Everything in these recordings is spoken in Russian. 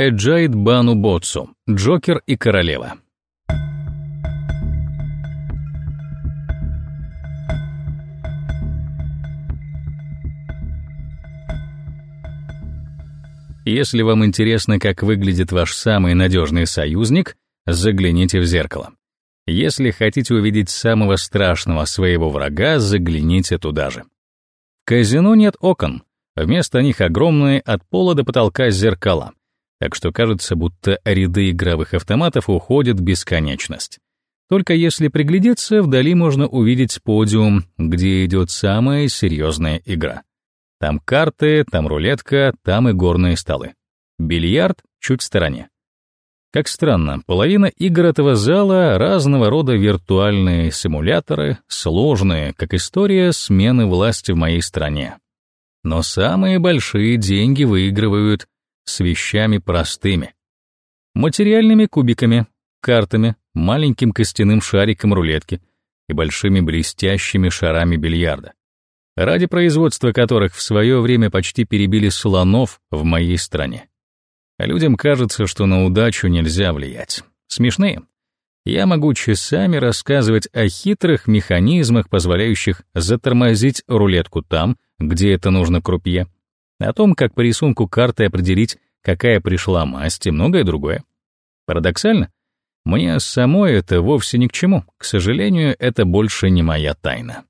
Эджайд Бану Ботсу, Джокер и Королева. Если вам интересно, как выглядит ваш самый надежный союзник, загляните в зеркало. Если хотите увидеть самого страшного своего врага, загляните туда же. В казино нет окон, вместо них огромные от пола до потолка зеркала, так что кажется, будто ряды игровых автоматов уходят в бесконечность. Только если приглядеться, вдали можно увидеть подиум, где идет самая серьезная игра. Там карты, там рулетка, там и горные столы. Бильярд чуть в стороне. Как странно, половина игр этого зала — разного рода виртуальные симуляторы, сложные, как история смены власти в моей стране. Но самые большие деньги выигрывают с вещами простыми. Материальными кубиками, картами, маленьким костяным шариком рулетки и большими блестящими шарами бильярда ради производства которых в свое время почти перебили слонов в моей стране. Людям кажется, что на удачу нельзя влиять. Смешные. Я могу часами рассказывать о хитрых механизмах, позволяющих затормозить рулетку там, где это нужно крупье, о том, как по рисунку карты определить, какая пришла масть и многое другое. Парадоксально, мне самой это вовсе ни к чему. К сожалению, это больше не моя тайна.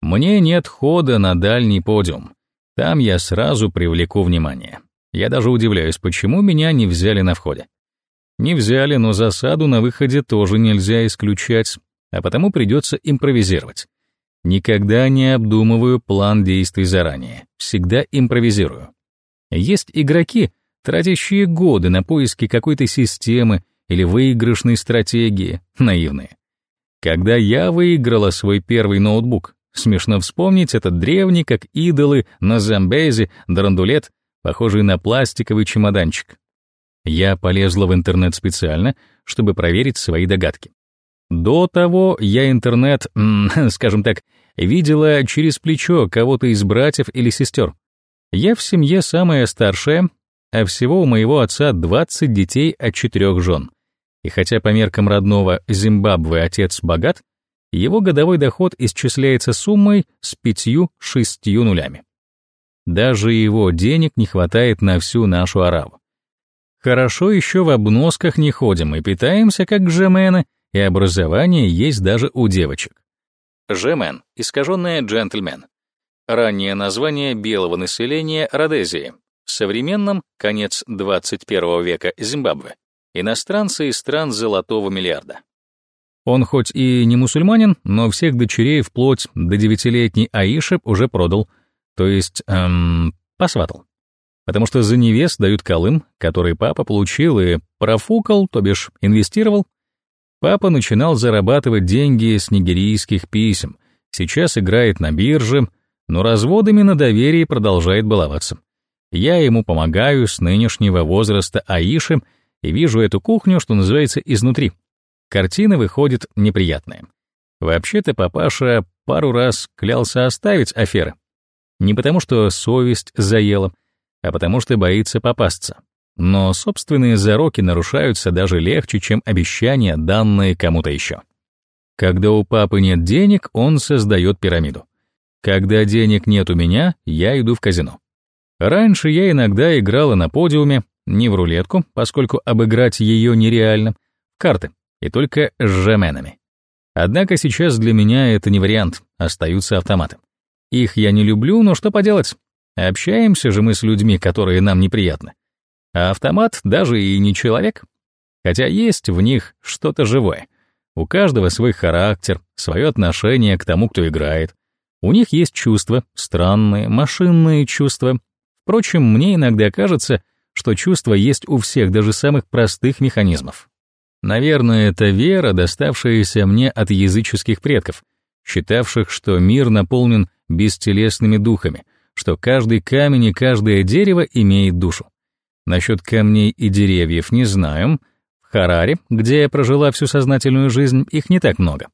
Мне нет хода на дальний подиум. Там я сразу привлеку внимание. Я даже удивляюсь, почему меня не взяли на входе. Не взяли, но засаду на выходе тоже нельзя исключать, а потому придется импровизировать. Никогда не обдумываю план действий заранее, всегда импровизирую. Есть игроки, тратящие годы на поиски какой-то системы или выигрышной стратегии, наивные. Когда я выиграла свой первый ноутбук, Смешно вспомнить этот древний, как идолы, на замбезе, драндулет, похожий на пластиковый чемоданчик. Я полезла в интернет специально, чтобы проверить свои догадки. До того я интернет, скажем так, видела через плечо кого-то из братьев или сестер. Я в семье самая старшая, а всего у моего отца 20 детей от четырех жен. И хотя по меркам родного Зимбабве отец богат, его годовой доход исчисляется суммой с пятью-шестью нулями. Даже его денег не хватает на всю нашу араву. Хорошо еще в обносках не ходим и питаемся как джемены, и образование есть даже у девочек. Джемен — искаженное джентльмен. Раннее название белого населения Родезии. В современном, конец 21 века, Зимбабве. Иностранцы из стран золотого миллиарда. Он хоть и не мусульманин, но всех дочерей вплоть до девятилетней Аиши уже продал, то есть, эм, посватал. Потому что за невест дают колым, который папа получил и профукал, то бишь инвестировал. Папа начинал зарабатывать деньги с нигерийских писем, сейчас играет на бирже, но разводами на доверии продолжает баловаться. Я ему помогаю с нынешнего возраста Аиши и вижу эту кухню, что называется, изнутри — Картина выходит неприятная. Вообще-то папаша пару раз клялся оставить аферы. Не потому что совесть заела, а потому что боится попасться. Но собственные зароки нарушаются даже легче, чем обещания, данные кому-то еще. Когда у папы нет денег, он создает пирамиду. Когда денег нет у меня, я иду в казино. Раньше я иногда играла на подиуме, не в рулетку, поскольку обыграть ее нереально, карты и только с жеменами. Однако сейчас для меня это не вариант, остаются автоматы. Их я не люблю, но что поделать? Общаемся же мы с людьми, которые нам неприятны. А автомат даже и не человек. Хотя есть в них что-то живое. У каждого свой характер, свое отношение к тому, кто играет. У них есть чувства, странные, машинные чувства. Впрочем, мне иногда кажется, что чувства есть у всех, даже самых простых механизмов. Наверное, это вера, доставшаяся мне от языческих предков, считавших, что мир наполнен бестелесными духами, что каждый камень и каждое дерево имеет душу. Насчет камней и деревьев не знаю. В Хараре, где я прожила всю сознательную жизнь, их не так много.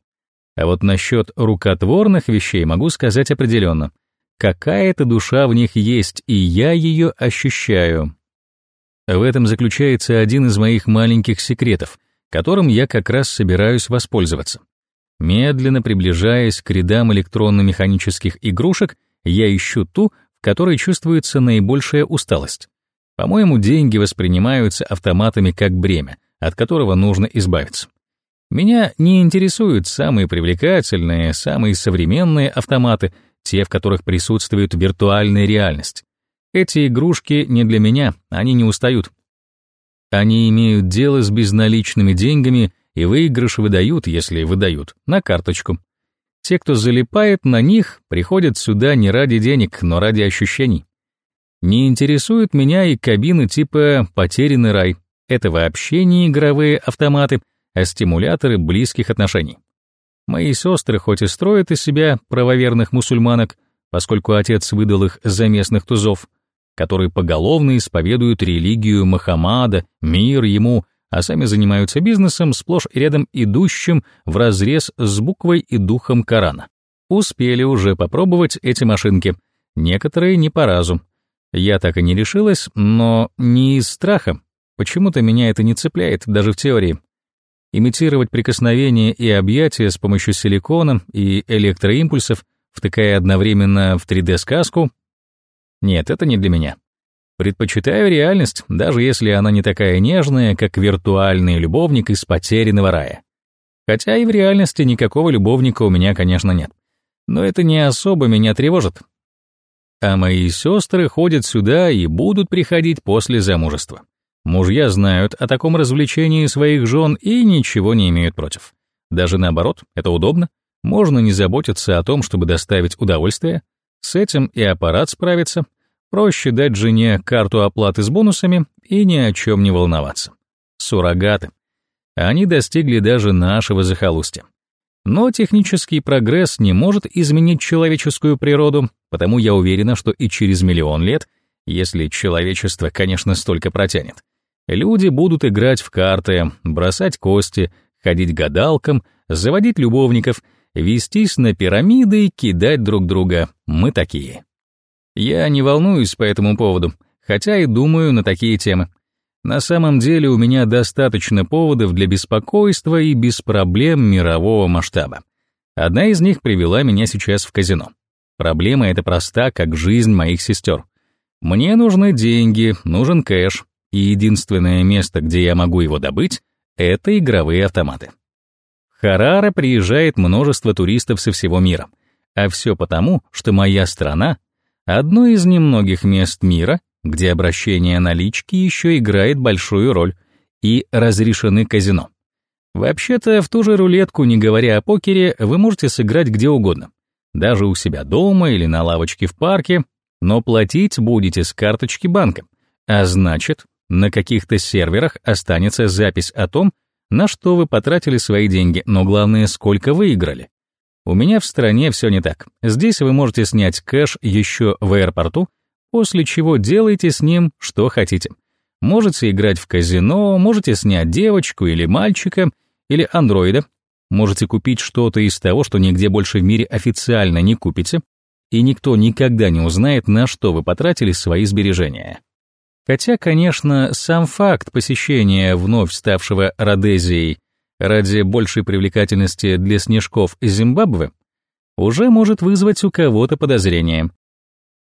А вот насчет рукотворных вещей могу сказать определенно. Какая-то душа в них есть, и я ее ощущаю. В этом заключается один из моих маленьких секретов, которым я как раз собираюсь воспользоваться. Медленно приближаясь к рядам электронно-механических игрушек, я ищу ту, в которой чувствуется наибольшая усталость. По-моему, деньги воспринимаются автоматами как бремя, от которого нужно избавиться. Меня не интересуют самые привлекательные, самые современные автоматы, те, в которых присутствует виртуальная реальность. Эти игрушки не для меня, они не устают. Они имеют дело с безналичными деньгами, и выигрыш выдают, если выдают, на карточку. Те, кто залипает на них, приходят сюда не ради денег, но ради ощущений. Не интересуют меня и кабины типа «Потерянный рай». Это вообще не игровые автоматы, а стимуляторы близких отношений. Мои сестры хоть и строят из себя правоверных мусульманок, поскольку отец выдал их за местных тузов, которые поголовно исповедуют религию Мухаммада, мир ему, а сами занимаются бизнесом, сплошь и рядом идущим вразрез с буквой и духом Корана. Успели уже попробовать эти машинки, некоторые не по разу. Я так и не решилась, но не из страха. Почему-то меня это не цепляет, даже в теории. Имитировать прикосновение и объятия с помощью силикона и электроимпульсов, втыкая одновременно в 3D-сказку, нет, это не для меня. Предпочитаю реальность, даже если она не такая нежная, как виртуальный любовник из потерянного рая. Хотя и в реальности никакого любовника у меня, конечно, нет. Но это не особо меня тревожит. А мои сестры ходят сюда и будут приходить после замужества. Мужья знают о таком развлечении своих жен и ничего не имеют против. Даже наоборот, это удобно. Можно не заботиться о том, чтобы доставить удовольствие. С этим и аппарат справится, Проще дать жене карту оплаты с бонусами и ни о чем не волноваться. Суррогаты. Они достигли даже нашего захолустья. Но технический прогресс не может изменить человеческую природу, потому я уверена, что и через миллион лет, если человечество, конечно, столько протянет, люди будут играть в карты, бросать кости, ходить гадалкам, заводить любовников, вестись на пирамиды и кидать друг друга. Мы такие. Я не волнуюсь по этому поводу, хотя и думаю на такие темы. На самом деле у меня достаточно поводов для беспокойства и без проблем мирового масштаба. Одна из них привела меня сейчас в казино. Проблема эта проста, как жизнь моих сестер. Мне нужны деньги, нужен кэш, и единственное место, где я могу его добыть, это игровые автоматы. В Харара приезжает множество туристов со всего мира, а все потому, что моя страна Одно из немногих мест мира, где обращение налички еще играет большую роль, и разрешены казино. Вообще-то, в ту же рулетку, не говоря о покере, вы можете сыграть где угодно. Даже у себя дома или на лавочке в парке, но платить будете с карточки банка. А значит, на каких-то серверах останется запись о том, на что вы потратили свои деньги, но главное, сколько выиграли. У меня в стране все не так. Здесь вы можете снять кэш еще в аэропорту, после чего делайте с ним что хотите. Можете играть в казино, можете снять девочку или мальчика, или андроида, можете купить что-то из того, что нигде больше в мире официально не купите, и никто никогда не узнает, на что вы потратили свои сбережения. Хотя, конечно, сам факт посещения вновь ставшего Родезией ради большей привлекательности для снежков Зимбабве, уже может вызвать у кого-то подозрение.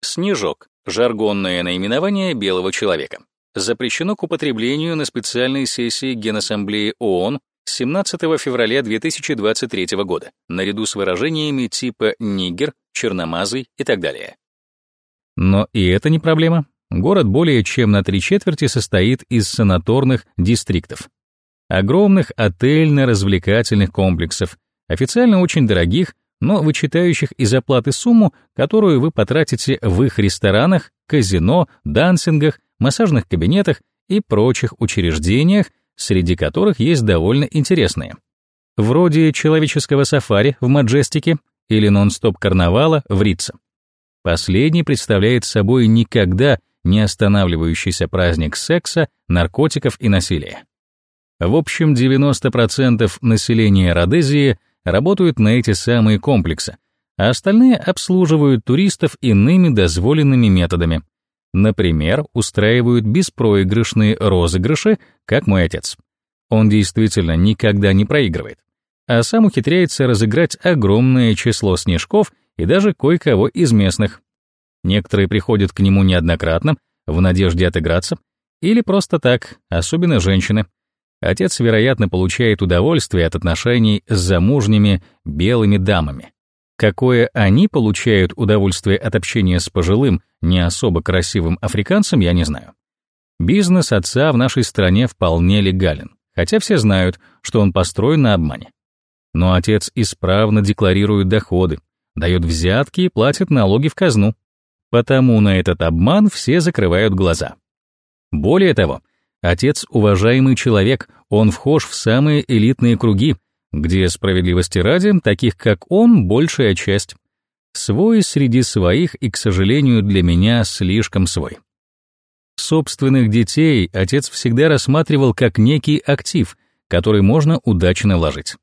Снежок — жаргонное наименование белого человека. Запрещено к употреблению на специальной сессии Генассамблеи ООН 17 февраля 2023 года, наряду с выражениями типа «нигер», «черномазый» и так далее. Но и это не проблема. Город более чем на три четверти состоит из санаторных дистриктов огромных отельно-развлекательных комплексов, официально очень дорогих, но вычитающих из оплаты сумму, которую вы потратите в их ресторанах, казино, дансингах, массажных кабинетах и прочих учреждениях, среди которых есть довольно интересные. Вроде человеческого сафари в Маджестике или нон-стоп карнавала в Ритце. Последний представляет собой никогда не останавливающийся праздник секса, наркотиков и насилия. В общем, 90% населения Родезии работают на эти самые комплексы, а остальные обслуживают туристов иными дозволенными методами. Например, устраивают беспроигрышные розыгрыши, как мой отец. Он действительно никогда не проигрывает, а сам ухитряется разыграть огромное число снежков и даже кое-кого из местных. Некоторые приходят к нему неоднократно, в надежде отыграться, или просто так, особенно женщины. Отец, вероятно, получает удовольствие от отношений с замужними белыми дамами. Какое они получают удовольствие от общения с пожилым, не особо красивым африканцем, я не знаю. Бизнес отца в нашей стране вполне легален, хотя все знают, что он построен на обмане. Но отец исправно декларирует доходы, дает взятки и платит налоги в казну. Потому на этот обман все закрывают глаза. Более того, отец уважаемый человек, он вхож в самые элитные круги, где, справедливости ради, таких как он, большая часть. Свой среди своих и, к сожалению, для меня слишком свой. Собственных детей отец всегда рассматривал как некий актив, который можно удачно вложить.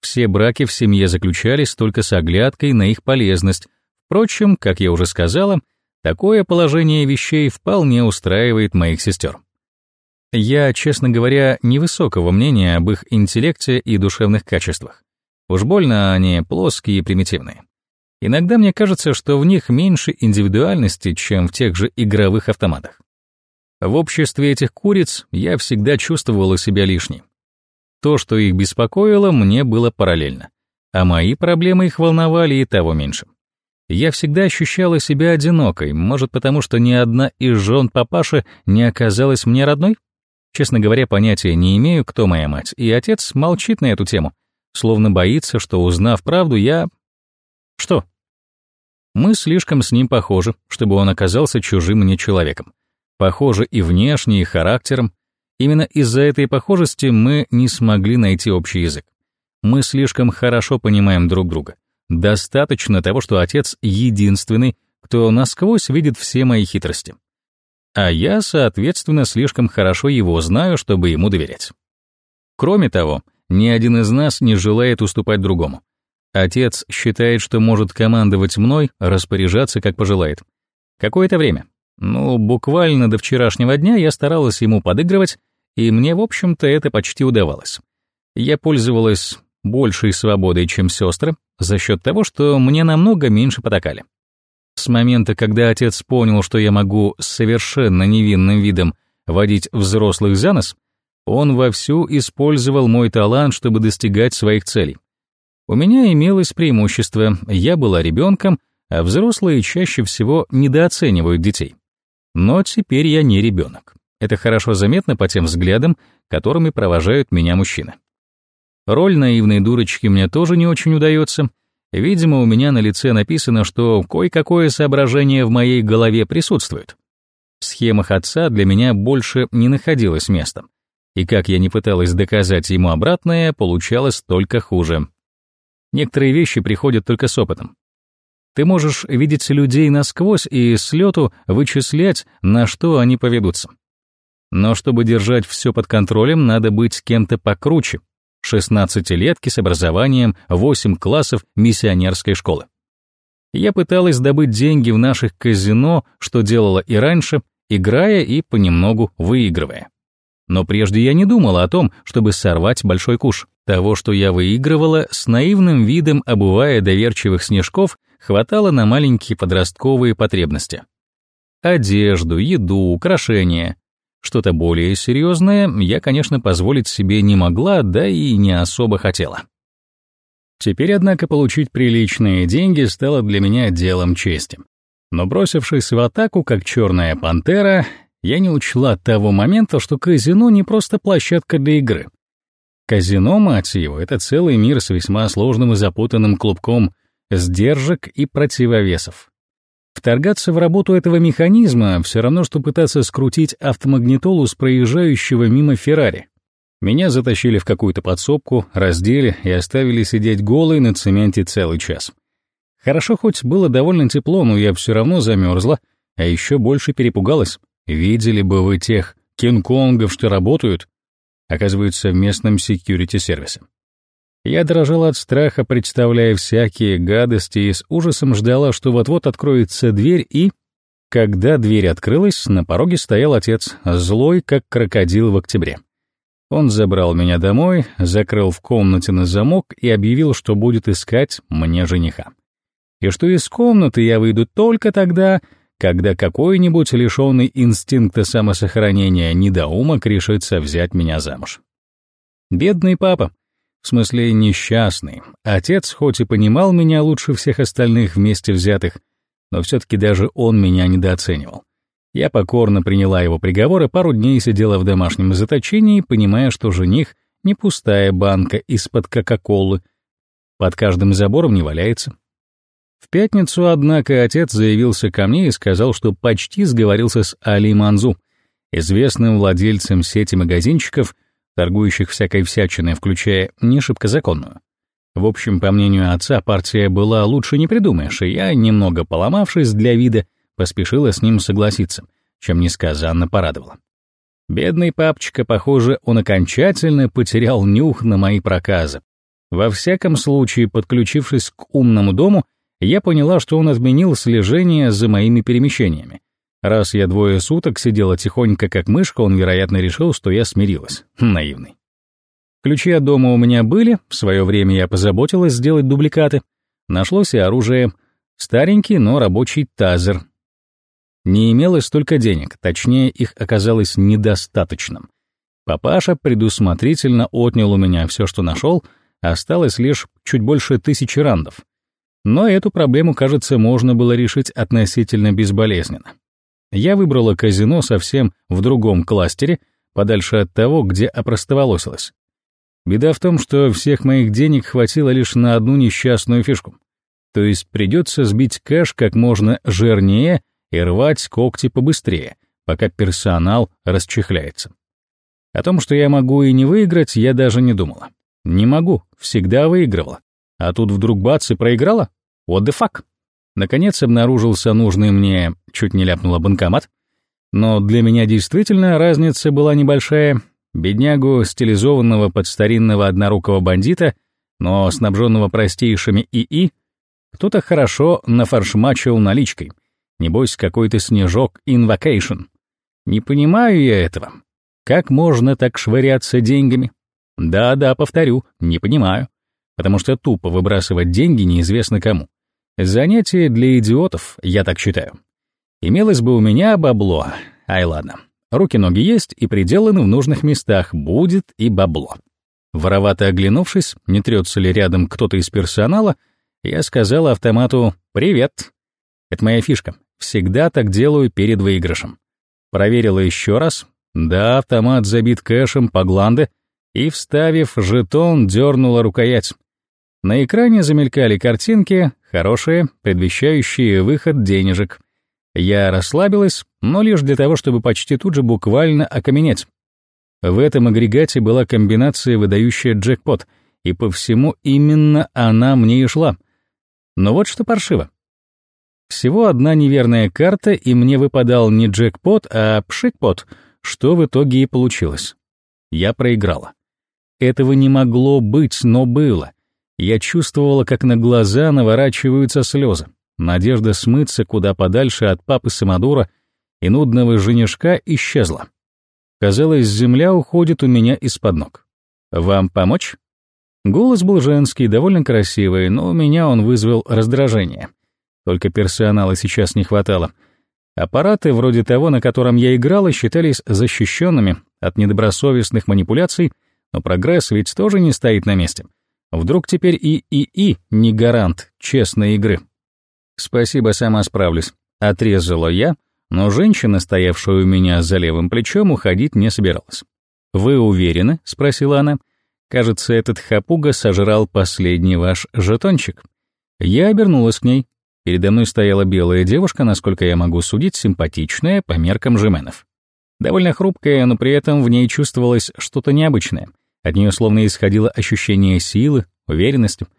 Все браки в семье заключались только с оглядкой на их полезность. Впрочем, как я уже сказала, такое положение вещей вполне устраивает моих сестер. Я, честно говоря, невысокого мнения об их интеллекте и душевных качествах. Уж больно они плоские и примитивные. Иногда мне кажется, что в них меньше индивидуальности, чем в тех же игровых автоматах. В обществе этих куриц я всегда чувствовала себя лишней. То, что их беспокоило, мне было параллельно, а мои проблемы их волновали и того меньше. Я всегда ощущала себя одинокой, может потому, что ни одна из жен папаши не оказалась мне родной? Честно говоря, понятия не имею, кто моя мать, и отец молчит на эту тему, словно боится, что, узнав правду, я... Что? Мы слишком с ним похожи, чтобы он оказался чужим мне человеком. Похожи и внешне, и характером. Именно из-за этой похожести мы не смогли найти общий язык. Мы слишком хорошо понимаем друг друга. Достаточно того, что отец единственный, кто насквозь видит все мои хитрости а я, соответственно, слишком хорошо его знаю, чтобы ему доверять. Кроме того, ни один из нас не желает уступать другому. Отец считает, что может командовать мной, распоряжаться, как пожелает. Какое-то время. Ну, буквально до вчерашнего дня я старалась ему подыгрывать, и мне, в общем-то, это почти удавалось. Я пользовалась большей свободой, чем сестры, за счет того, что мне намного меньше потакали. С момента, когда отец понял, что я могу совершенно невинным видом водить взрослых за нос, он вовсю использовал мой талант, чтобы достигать своих целей. У меня имелось преимущество, я была ребенком, а взрослые чаще всего недооценивают детей. Но теперь я не ребенок. Это хорошо заметно по тем взглядам, которыми провожают меня мужчины. Роль наивной дурочки мне тоже не очень удается — Видимо, у меня на лице написано, что кое-какое соображение в моей голове присутствует. В схемах отца для меня больше не находилось места. И как я не пыталась доказать ему обратное, получалось только хуже. Некоторые вещи приходят только с опытом. Ты можешь видеть людей насквозь и с лету вычислять, на что они поведутся. Но чтобы держать все под контролем, надо быть кем-то покруче, 16-летки с образованием 8 классов миссионерской школы. Я пыталась добыть деньги в наших казино, что делала и раньше, играя и понемногу выигрывая. Но прежде я не думала о том, чтобы сорвать большой куш. Того, что я выигрывала, с наивным видом обувая доверчивых снежков, хватало на маленькие подростковые потребности. Одежду, еду, украшения. Что-то более серьезное я, конечно, позволить себе не могла, да и не особо хотела. Теперь, однако, получить приличные деньги стало для меня делом чести. Но бросившись в атаку, как черная пантера, я не учла того момента, что казино не просто площадка для игры. Казино, мать его, это целый мир с весьма сложным и запутанным клубком сдержек и противовесов. Вторгаться в работу этого механизма все равно, что пытаться скрутить автомагнитолу с проезжающего мимо Феррари. Меня затащили в какую-то подсобку, раздели и оставили сидеть голой на цементе целый час. Хорошо хоть было довольно тепло, но я все равно замерзла, а еще больше перепугалась. Видели бы вы тех Кинг-Конгов, что работают, оказывается, в местном секьюрити-сервисе. Я дрожала от страха, представляя всякие гадости и с ужасом ждала, что вот-вот откроется дверь и... Когда дверь открылась, на пороге стоял отец, злой, как крокодил в октябре. Он забрал меня домой, закрыл в комнате на замок и объявил, что будет искать мне жениха. И что из комнаты я выйду только тогда, когда какой-нибудь лишенный инстинкта самосохранения недоумок решится взять меня замуж. Бедный папа, в смысле несчастный. Отец хоть и понимал меня лучше всех остальных вместе взятых, но все-таки даже он меня недооценивал. Я покорно приняла его приговор и пару дней сидела в домашнем заточении, понимая, что жених — не пустая банка из-под Кока-Колы, под каждым забором не валяется. В пятницу, однако, отец заявился ко мне и сказал, что почти сговорился с Али Манзу, известным владельцем сети магазинчиков, торгующих всякой всячиной, включая не шибко законную. В общем, по мнению отца, партия была лучше не придумаешь, и я, немного поломавшись для вида, поспешила с ним согласиться, чем несказанно порадовала. Бедный папочка, похоже, он окончательно потерял нюх на мои проказы. Во всяком случае, подключившись к умному дому, я поняла, что он отменил слежение за моими перемещениями. Раз я двое суток сидела тихонько как мышка, он, вероятно, решил, что я смирилась. Наивный. Ключи от дома у меня были, в свое время я позаботилась сделать дубликаты. Нашлось и оружие. Старенький, но рабочий тазер. Не имелось столько денег, точнее, их оказалось недостаточным. Папаша предусмотрительно отнял у меня все, что нашел, осталось лишь чуть больше тысячи рандов. Но эту проблему, кажется, можно было решить относительно безболезненно. Я выбрала казино совсем в другом кластере, подальше от того, где опростоволосилась. Беда в том, что всех моих денег хватило лишь на одну несчастную фишку. То есть придется сбить кэш как можно жирнее и рвать когти побыстрее, пока персонал расчехляется. О том, что я могу и не выиграть, я даже не думала. Не могу, всегда выигрывала. А тут вдруг бац и проиграла? What the fuck? Наконец обнаружился нужный мне, чуть не ляпнула банкомат. Но для меня действительно разница была небольшая, Беднягу, стилизованного под старинного однорукого бандита, но снабженного простейшими ИИ, кто-то хорошо нафаршмачил наличкой. Небось, какой-то снежок in vacation. Не понимаю я этого. Как можно так швыряться деньгами? Да-да, повторю, не понимаю. Потому что тупо выбрасывать деньги неизвестно кому. Занятие для идиотов, я так считаю. Имелось бы у меня бабло. Ай, ладно. Руки-ноги есть и приделаны в нужных местах, будет и бабло. Воровато оглянувшись, не трется ли рядом кто-то из персонала, я сказал автомату «Привет». Это моя фишка. Всегда так делаю перед выигрышем. Проверила еще раз. Да, автомат забит кэшем по гланде, и, вставив жетон, дернула рукоять. На экране замелькали картинки, хорошие, предвещающие выход денежек. Я расслабилась, но лишь для того, чтобы почти тут же буквально окаменеть. В этом агрегате была комбинация, выдающая джекпот, и по всему именно она мне и шла. Но вот что паршиво. Всего одна неверная карта, и мне выпадал не джекпот, а пшикпот, что в итоге и получилось. Я проиграла. Этого не могло быть, но было. Я чувствовала, как на глаза наворачиваются слезы. Надежда смыться куда подальше от папы Самодура и нудного женишка исчезла. Казалось, земля уходит у меня из-под ног. «Вам помочь?» Голос был женский, довольно красивый, но у меня он вызвал раздражение. Только персонала сейчас не хватало. Аппараты, вроде того, на котором я играла, считались защищенными от недобросовестных манипуляций, но прогресс ведь тоже не стоит на месте. Вдруг теперь и ИИ не гарант честной игры. «Спасибо, сама справлюсь», — отрезала я, но женщина, стоявшая у меня за левым плечом, уходить не собиралась. «Вы уверены?» — спросила она. «Кажется, этот хапуга сожрал последний ваш жетончик». Я обернулась к ней. Передо мной стояла белая девушка, насколько я могу судить, симпатичная по меркам жеменов. Довольно хрупкая, но при этом в ней чувствовалось что-то необычное. От нее словно исходило ощущение силы, уверенности —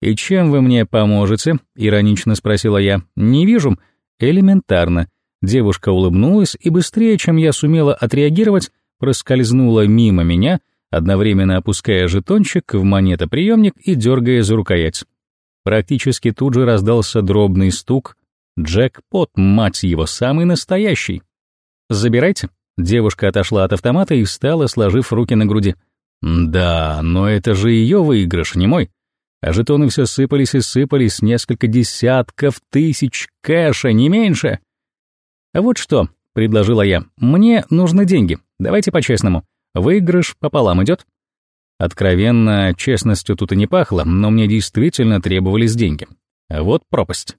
«И чем вы мне поможете?» — иронично спросила я. «Не вижу». «Элементарно». Девушка улыбнулась и быстрее, чем я сумела отреагировать, проскользнула мимо меня, одновременно опуская жетончик в монетоприемник и дергая за рукоять. Практически тут же раздался дробный стук Джекпот, мать его, самый настоящий. Забирайте. Девушка отошла от автомата и встала, сложив руки на груди. Да, но это же ее выигрыш, не мой. А жетоны все сыпались и сыпались, несколько десятков тысяч кэша, не меньше. А вот что, предложила я, мне нужны деньги, давайте по-честному. Выигрыш пополам идет. Откровенно, честностью тут и не пахло, но мне действительно требовались деньги. А вот пропасть.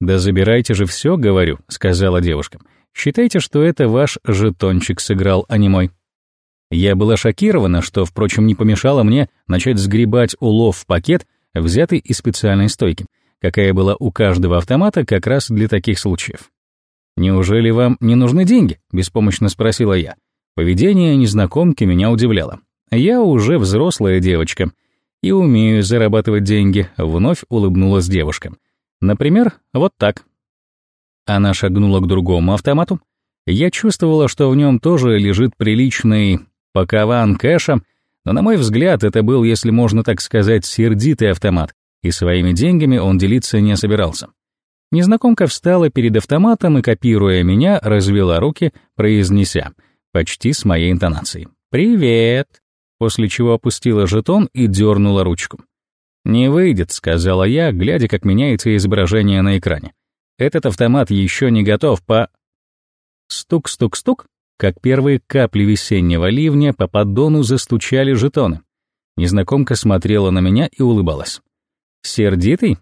«Да забирайте же все, говорю», — сказала девушка. «Считайте, что это ваш жетончик сыграл, а не мой». Я была шокирована, что, впрочем, не помешало мне начать сгребать улов в пакет, взятый из специальной стойки, какая была у каждого автомата как раз для таких случаев. «Неужели вам не нужны деньги?» — беспомощно спросила я. Поведение незнакомки меня удивляло. Я уже взрослая девочка и умею зарабатывать деньги, вновь улыбнулась девушка. Например, вот так. Она шагнула к другому автомату. Я чувствовала, что в нем тоже лежит приличный пакован кэша, но, на мой взгляд, это был, если можно так сказать, сердитый автомат, и своими деньгами он делиться не собирался. Незнакомка встала перед автоматом и, копируя меня, развела руки, произнеся, почти с моей интонацией, «Привет!», после чего опустила жетон и дернула ручку. «Не выйдет», — сказала я, глядя, как меняется изображение на экране. «Этот автомат еще не готов по...» Стук-стук-стук, как первые капли весеннего ливня по поддону застучали жетоны. Незнакомка смотрела на меня и улыбалась. «Сердитый?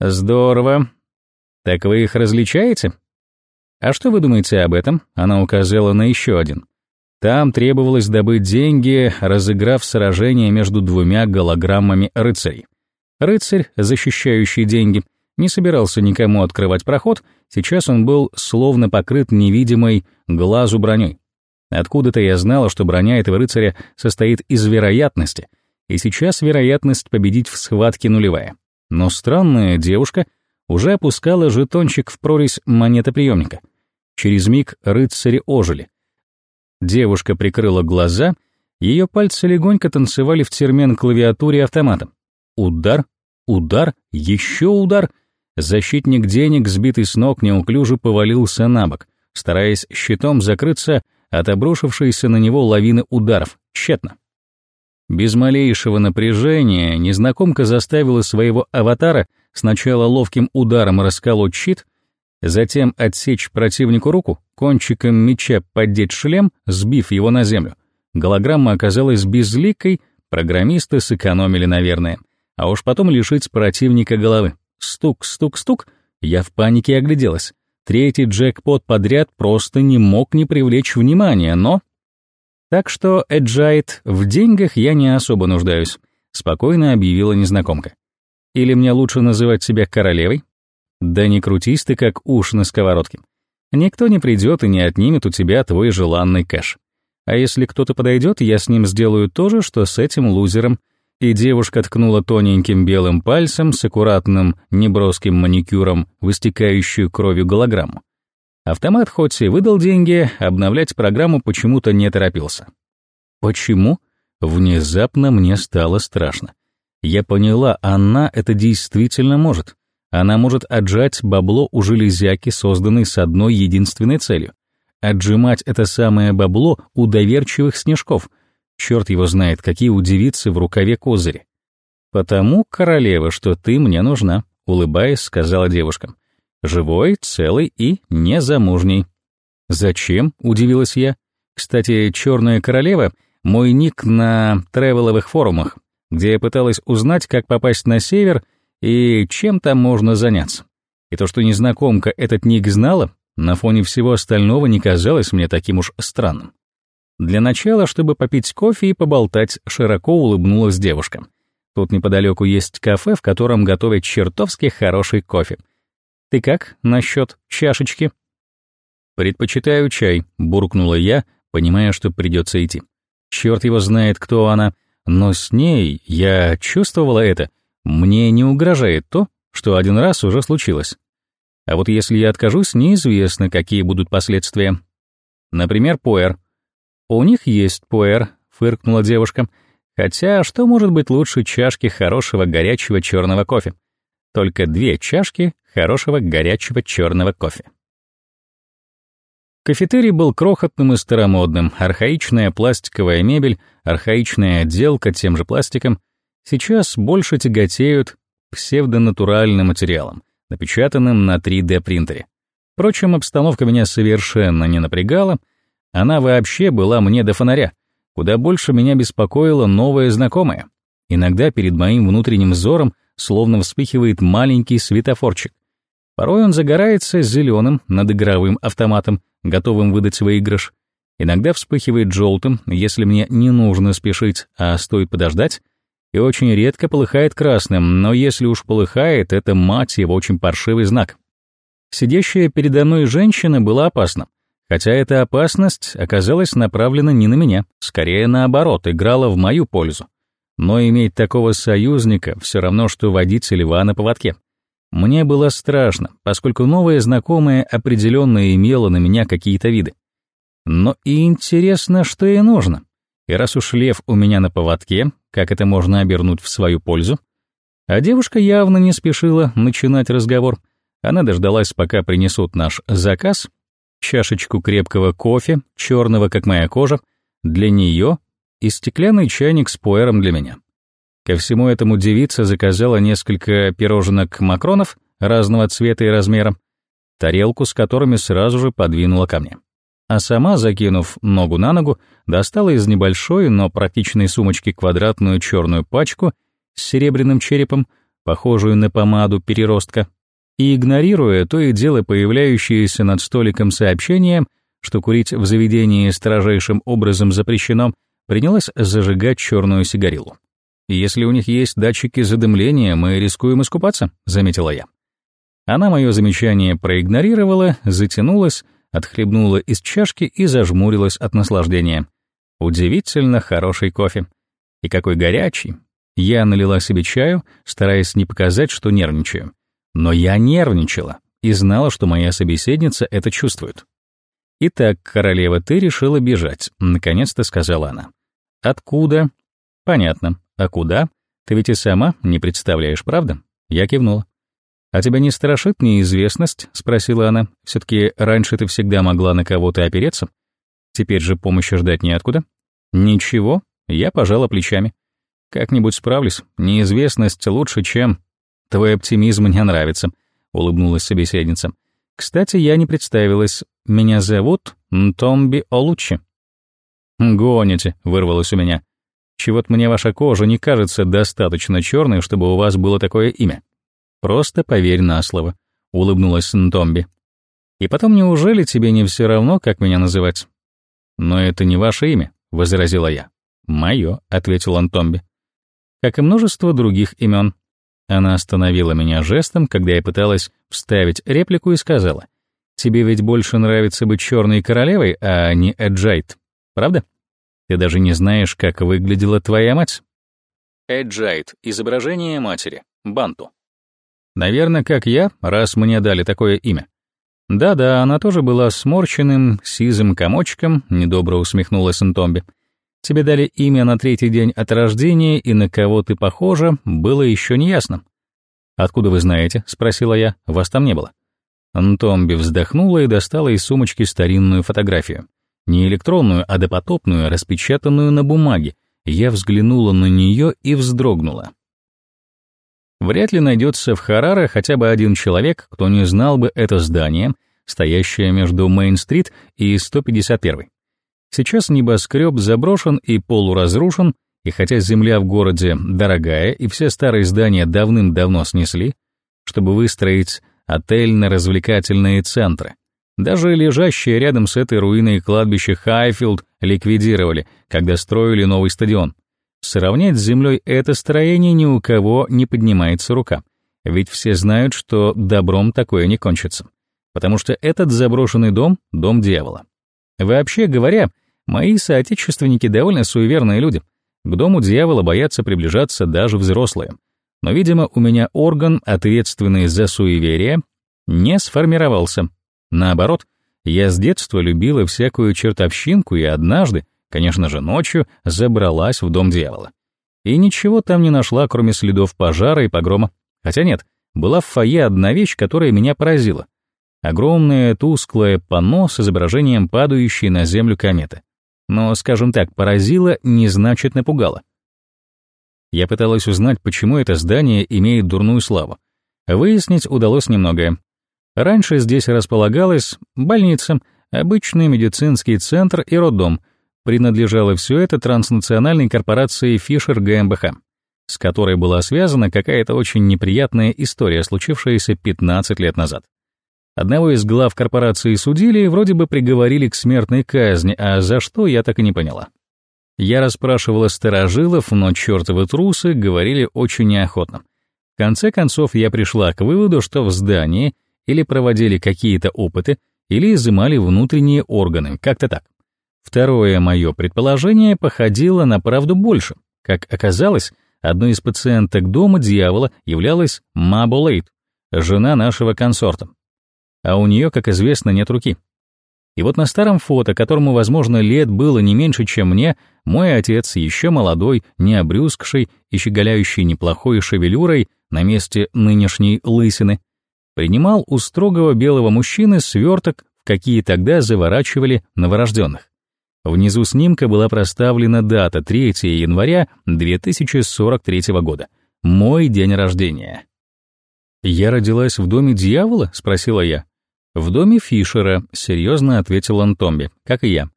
Здорово. Так вы их различаете?» «А что вы думаете об этом?» Она указала на еще один. Там требовалось добыть деньги, разыграв сражение между двумя голограммами рыцарей. Рыцарь, защищающий деньги, не собирался никому открывать проход, сейчас он был словно покрыт невидимой глазу броней. Откуда-то я знала, что броня этого рыцаря состоит из вероятности, и сейчас вероятность победить в схватке нулевая. Но странная девушка уже опускала жетончик в прорезь монетоприемника. Через миг рыцари ожили — Девушка прикрыла глаза, ее пальцы легонько танцевали в термен клавиатуре автомата. Удар, удар, еще удар. Защитник денег, сбитый с ног, неуклюже повалился на бок, стараясь щитом закрыться от обрушившейся на него лавины ударов. Тщетно. Без малейшего напряжения незнакомка заставила своего аватара сначала ловким ударом расколоть щит, затем отсечь противнику руку, кончиком меча поддеть шлем, сбив его на землю. Голограмма оказалась безликой, программисты сэкономили, наверное. А уж потом лишить противника головы. Стук, стук, стук. Я в панике огляделась. Третий джекпот подряд просто не мог не привлечь внимания, но... Так что, Эджайт, в деньгах я не особо нуждаюсь, спокойно объявила незнакомка. Или мне лучше называть себя королевой? Да не крутись ты, как уж на сковородке. Никто не придет и не отнимет у тебя твой желанный кэш. А если кто-то подойдет, я с ним сделаю то же, что с этим лузером. И девушка ткнула тоненьким белым пальцем с аккуратным неброским маникюром выстекающую кровью голограмму. Автомат хоть и выдал деньги, обновлять программу почему-то не торопился. Почему? Внезапно мне стало страшно. Я поняла, она это действительно может. Она может отжать бабло у железяки, созданной с одной единственной целью. Отжимать это самое бабло у доверчивых снежков. Черт его знает, какие у девицы в рукаве козыри. «Потому, королева, что ты мне нужна», — улыбаясь, сказала девушка. «Живой, целый и незамужний». «Зачем?» — удивилась я. «Кстати, черная королева — мой ник на тревеловых форумах, где я пыталась узнать, как попасть на север — и чем там можно заняться. И то, что незнакомка этот ник знала, на фоне всего остального не казалось мне таким уж странным. Для начала, чтобы попить кофе и поболтать, широко улыбнулась девушка. Тут неподалеку есть кафе, в котором готовят чертовски хороший кофе. Ты как насчет чашечки? Предпочитаю чай, буркнула я, понимая, что придется идти. Черт его знает, кто она, но с ней я чувствовала это, мне не угрожает то, что один раз уже случилось. А вот если я откажусь, неизвестно, какие будут последствия. Например, пуэр. «У них есть пуэр», — фыркнула девушка. «Хотя что может быть лучше чашки хорошего горячего черного кофе? только две чашки хорошего горячего черного кофе. Кафетерий был крохотным и старомодным, архаичная пластиковая мебель, архаичная отделка тем же пластиком сейчас больше тяготеют псевдонатуральным материалом, напечатанным на 3D-принтере. Впрочем, обстановка меня совершенно не напрягала, она вообще была мне до фонаря. Куда больше меня беспокоило новое знакомое. Иногда перед моим внутренним взором словно вспыхивает маленький светофорчик. Порой он загорается зеленым над игровым автоматом, готовым выдать выигрыш. Иногда вспыхивает желтым, если мне не нужно спешить, а стоит подождать. И очень редко полыхает красным, но если уж полыхает, это, мать его, очень паршивый знак. Сидящая передо мной женщина была опасна. Хотя эта опасность оказалась направлена не на меня, скорее наоборот, играла в мою пользу. Но иметь такого союзника все равно, что водить льва на поводке. Мне было страшно, поскольку новая знакомая определенно имела на меня какие-то виды. Но и интересно, что ей нужно. И раз уж лев у меня на поводке, как это можно обернуть в свою пользу? А девушка явно не спешила начинать разговор. Она дождалась, пока принесут наш заказ, чашечку крепкого кофе, черного, как моя кожа, для нее и стеклянный чайник с пуэром для меня. Ко всему этому девица заказала несколько пироженок макронов разного цвета и размера, тарелку с которыми сразу же подвинула ко мне. А сама, закинув ногу на ногу, достала из небольшой, но практичной сумочки квадратную черную пачку с серебряным черепом, похожую на помаду переростка, и, игнорируя то и дело появляющееся над столиком сообщение, что курить в заведении строжайшим образом запрещено, принялась зажигать черную сигарилу. «Если у них есть датчики задымления, мы рискуем искупаться», — заметила я. Она мое замечание проигнорировала, затянулась, отхлебнула из чашки и зажмурилась от наслаждения. Удивительно хороший кофе. И какой горячий. Я налила себе чаю, стараясь не показать, что нервничаю. Но я нервничала и знала, что моя собеседница это чувствует. «Итак, королева, ты решила бежать», — наконец-то сказала она. «Откуда?» «Понятно. А куда? Ты ведь и сама не представляешь, правда? Я кивнула. «А тебя не страшит неизвестность?» — спросила она. «Все-таки раньше ты всегда могла на кого-то опереться. Теперь же помощи ждать неоткуда». «Ничего», — я пожала плечами. «Как-нибудь справлюсь. Неизвестность лучше, чем...» «Твой оптимизм мне нравится», — улыбнулась собеседница. «Кстати, я не представилась. Меня зовут Нтомби Олучи». «Гоните», — вырвалось у меня. Чего-то мне ваша кожа не кажется достаточно черной, чтобы у вас было такое имя. Просто поверь на слово», — улыбнулась Нтомби. «И потом, неужели тебе не все равно, как меня называть?» «Но это не ваше имя», — возразила я. «Мое», — ответил Антомби. «Как и множество других имен». Она остановила меня жестом, когда я пыталась вставить реплику и сказала, «Тебе ведь больше нравится быть черной королевой, а не Эджайт, правда?» Ты даже не знаешь, как выглядела твоя мать. Эджайт — изображение матери, банту. Наверное, как я, раз мне дали такое имя. Да-да, она тоже была сморщенным, сизым комочком, недобро усмехнулась Нтомби. Тебе дали имя на третий день от рождения, и на кого ты похожа, было еще не ясно. «Откуда вы знаете?» — спросила я. «Вас там не было». Нтомби вздохнула и достала из сумочки старинную фотографию. Не электронную, а допотопную, распечатанную на бумаге. Я взглянула на нее и вздрогнула. Вряд ли найдется в Хараре хотя бы один человек, кто не знал бы это здание, стоящее между Мейн-стрит и 151. Сейчас небоскреб заброшен и полуразрушен, и хотя земля в городе дорогая и все старые здания давным-давно снесли, чтобы выстроить отельно-развлекательные центры, даже лежащее рядом с этой руиной кладбище Хайфилд ликвидировали, когда строили новый стадион. Сравнять с землей это строение ни у кого не поднимается рука. Ведь все знают, что добром такое не кончится. Потому что этот заброшенный дом — дом дьявола. Вообще говоря, мои соотечественники довольно суеверные люди. К дому дьявола боятся приближаться даже взрослые. Но, видимо, у меня орган, ответственный за суеверие, не сформировался. Наоборот, я с детства любила всякую чертовщинку и однажды, конечно же ночью, забралась в дом дьявола. И ничего там не нашла, кроме следов пожара и погрома. Хотя нет, была в фойе одна вещь, которая меня поразила. Огромное тусклое панно с изображением падающей на Землю кометы. Но, скажем так, поразило не значит напугало. Я пыталась узнать, почему это здание имеет дурную славу. Выяснить удалось немногое. Раньше здесь располагалась больница, обычный медицинский центр и роддом. Принадлежало все это транснациональной корпорации Fisher GmbH, с которой была связана какая-то очень неприятная история, случившаяся 15 лет назад. Одного из глав корпорации судили и вроде бы приговорили к смертной казни, а за что я так и не поняла. Я расспрашивала старожилов, но чертовы трусы говорили очень неохотно. В конце концов, я пришла к выводу, что в здании или проводили какие-то опыты, или изымали внутренние органы, как-то так. Второе мое предположение походило на правду больше. Как оказалось, одной из пациенток дома дьявола являлась Мабо жена нашего консорта. А у нее, как известно, нет руки. И вот на старом фото, которому, возможно, лет было не меньше, чем мне, мой отец, еще молодой, не обрюзгший и щеголяющий неплохой шевелюрой на месте нынешней лысины, принимал у строгого белого мужчины сверток, в какие тогда заворачивали новорожденных. Внизу снимка была проставлена дата 3 января 2043 года. Мой день рождения. «Я родилась в доме дьявола?» — спросила я. «В доме Фишера», — серьезно ответил Антомби, как и я.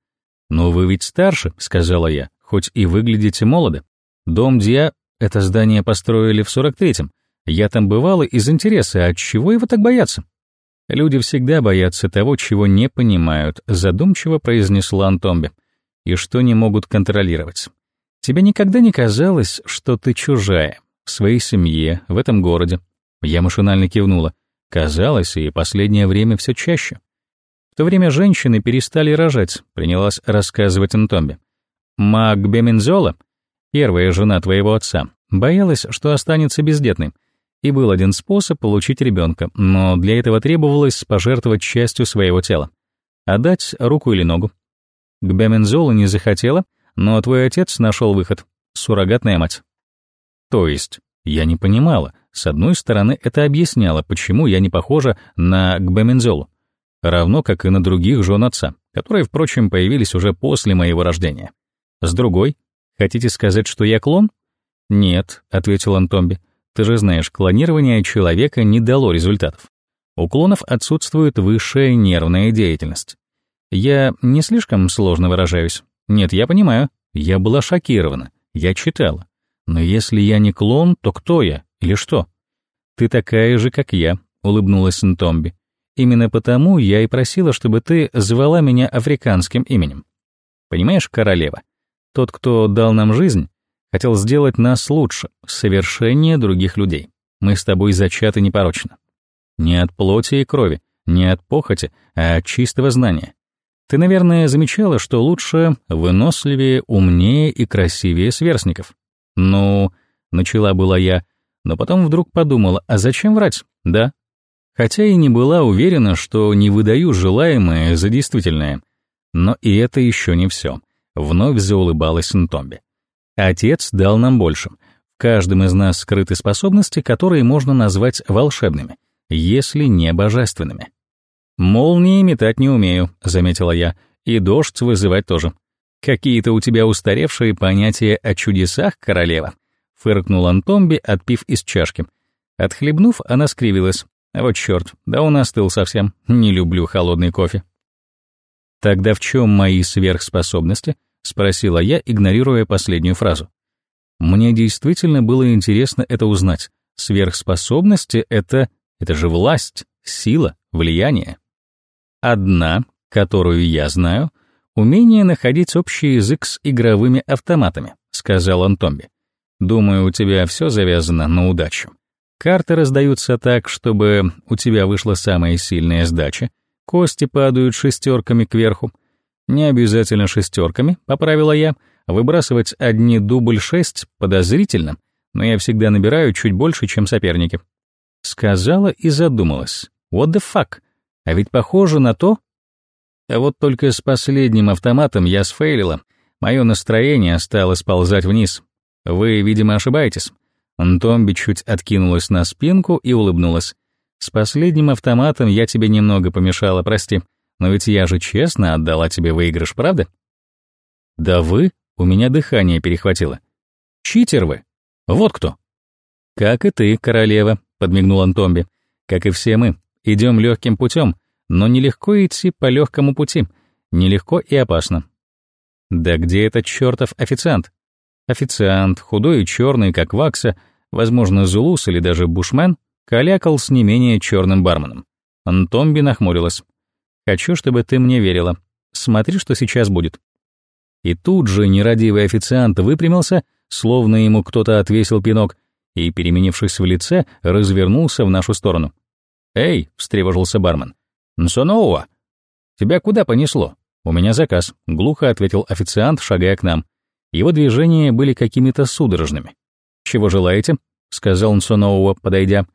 «Но вы ведь старше», — сказала я, — «хоть и выглядите молодо. Дом Диа — это здание построили в 43-м. Я там бывала из интереса, от чего его так боятся?» «Люди всегда боятся того, чего не понимают», — задумчиво произнесла Антомби, «и что не могут контролировать. Тебе никогда не казалось, что ты чужая, в своей семье, в этом городе?» Я машинально кивнула. Казалось, и последнее время все чаще. В то время женщины перестали рожать, принялась рассказывать Антомби. Маг Бемензола, первая жена твоего отца, боялась, что останется бездетной. И был один способ получить ребенка, но для этого требовалось пожертвовать частью своего тела. Отдать руку или ногу. К Бемензолу не захотела, но твой отец нашел выход. Суррогатная мать. То есть, я не понимала, с одной стороны, это объясняло, почему я не похожа на Гбемензолу, равно как и на других жен отца, которые, впрочем, появились уже после моего рождения. С другой, хотите сказать, что я клон? Нет, ответил Антомби. Ты же знаешь, клонирование человека не дало результатов. У клонов отсутствует высшая нервная деятельность. Я не слишком сложно выражаюсь. Нет, я понимаю. Я была шокирована. Я читала. Но если я не клон, то кто я? Или что? Ты такая же, как я, улыбнулась Нтомби. Именно потому я и просила, чтобы ты звала меня африканским именем. Понимаешь, королева, тот, кто дал нам жизнь, хотел сделать нас лучше, совершеннее других людей. Мы с тобой зачаты непорочно. Не от плоти и крови, не от похоти, а от чистого знания. Ты, наверное, замечала, что лучше, выносливее, умнее и красивее сверстников. Ну, начала была я, но потом вдруг подумала, а зачем врать? Да. Хотя и не была уверена, что не выдаю желаемое за действительное. Но и это еще не все. Вновь заулыбалась Нтомби. Отец дал нам больше. В каждом из нас скрыты способности, которые можно назвать волшебными, если не божественными. «Молнии метать не умею», — заметила я, — «и дождь вызывать тоже. Какие-то у тебя устаревшие понятия о чудесах, королева фыркнул Антомби, отпив из чашки. Отхлебнув, она скривилась. Вот черт, да он остыл совсем. Не люблю холодный кофе. Тогда в чем мои сверхспособности? Спросила я, игнорируя последнюю фразу. Мне действительно было интересно это узнать. Сверхспособности — это... это же власть, сила, влияние. Одна, которую я знаю, умение находить общий язык с игровыми автоматами, сказал Антомби. Думаю, у тебя все завязано на удачу. Карты раздаются так, чтобы у тебя вышла самая сильная сдача. Кости падают шестерками кверху. Не обязательно шестерками, поправила я. Выбрасывать одни дубль шесть подозрительно, но я всегда набираю чуть больше, чем соперники. Сказала и задумалась. What the fuck? А ведь похоже на то. А вот только с последним автоматом я сфейлила. Мое настроение стало сползать вниз. Вы, видимо, ошибаетесь. Нтомби чуть откинулась на спинку и улыбнулась. «С последним автоматом я тебе немного помешала, прости. Но ведь я же честно отдала тебе выигрыш, правда?» «Да вы?» — у меня дыхание перехватило. «Читер вы! Вот кто!» «Как и ты, королева», — подмигнул Антомби. «Как и все мы, идем легким путем, но нелегко идти по легкому пути. Нелегко и опасно». «Да где этот чертов официант?» Официант, худой и черный, как вакса, возможно, зулус или даже бушмен, калякал с не менее черным барменом. Антомби нахмурилась. «Хочу, чтобы ты мне верила. Смотри, что сейчас будет». И тут же нерадивый официант выпрямился, словно ему кто-то отвесил пинок, и, переменившись в лице, развернулся в нашу сторону. «Эй!» — встревожился бармен. «Нсоноуа! Тебя куда понесло?» «У меня заказ», — глухо ответил официант, шагая к нам. Его движения были какими-то судорожными. «Чего желаете?» — сказал Нсоноуа, подойдя.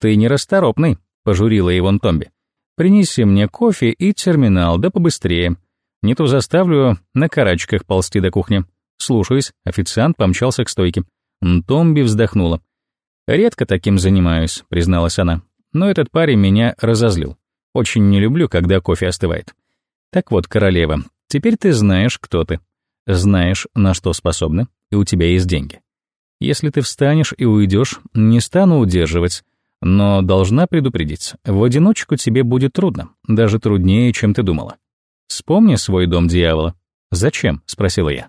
«Ты нерасторопный», — пожурила его Томби. «Принеси мне кофе и терминал, да побыстрее. Не то заставлю на карачках ползти до кухни». «Слушаюсь», — официант помчался к стойке. Томби вздохнула. «Редко таким занимаюсь», — призналась она. «Но этот парень меня разозлил. Очень не люблю, когда кофе остывает. Так вот, королева, теперь ты знаешь, кто ты. Знаешь, на что способна, и у тебя есть деньги. Если ты встанешь и уйдешь, не стану удерживать, но должна предупредить, в одиночку тебе будет трудно, даже труднее, чем ты думала. Вспомни свой дом дьявола. «Зачем?» — спросила я.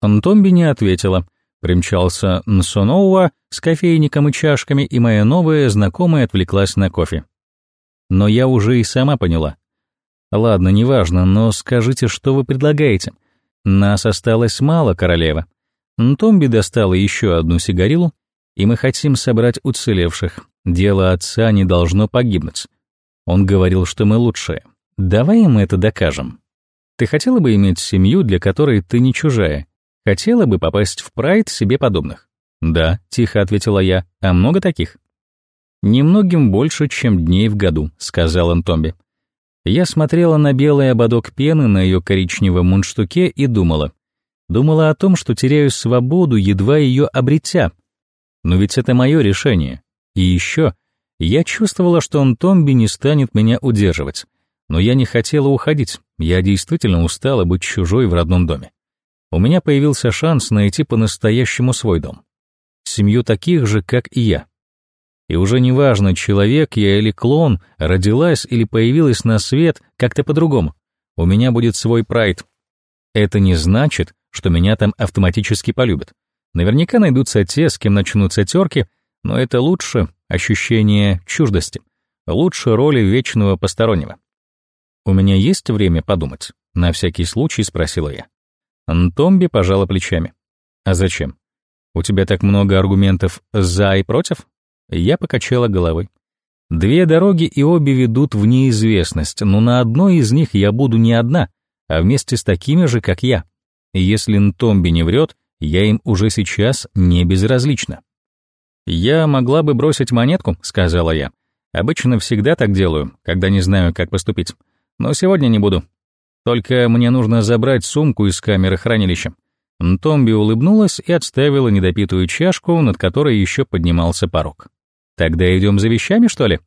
Антомби не ответила, Примчался Нсоноуа с кофейником и чашками, и моя новая знакомая отвлеклась на кофе. Но я уже и сама поняла. Ладно, неважно, но скажите, что вы предлагаете? Нас осталось мало, королева. Нтомби достала еще одну сигарилу, и мы хотим собрать уцелевших. Дело отца не должно погибнуть. Он говорил, что мы лучшие. Давай им это докажем. Ты хотела бы иметь семью, для которой ты не чужая, Хотела бы попасть в прайд себе подобных. Да, тихо ответила я, а много таких? Немногим больше, чем дней в году, сказал Антомби. Я смотрела на белый ободок пены на ее коричневом мундштуке и думала. Думала о том, что теряю свободу, едва ее обретя. Но ведь это мое решение. И еще, я чувствовала, что Антомби не станет меня удерживать. Но я не хотела уходить, я действительно устала быть чужой в родном доме у меня появился шанс найти по-настоящему свой дом. Семью таких же, как и я. И уже неважно, человек я или клон, родилась или появилась на свет как-то по-другому. У меня будет свой прайд. Это не значит, что меня там автоматически полюбят. Наверняка найдутся те, с кем начнутся терки, но это лучше ощущение чуждости, лучше роли вечного постороннего. «У меня есть время подумать?» — на всякий случай спросила я. Антомби пожала плечами. «А зачем? У тебя так много аргументов «за» и «против»?» Я покачала головой. «Две дороги и обе ведут в неизвестность, но на одной из них я буду не одна, а вместе с такими же, как я. Если Нтомби не врет, я им уже сейчас не безразлична». «Я могла бы бросить монетку», — сказала я. «Обычно всегда так делаю, когда не знаю, как поступить. Но сегодня не буду. Только мне нужно забрать сумку из камеры хранилища». Томби улыбнулась и отставила недопитую чашку, над которой еще поднимался порог. «Тогда идем за вещами, что ли?»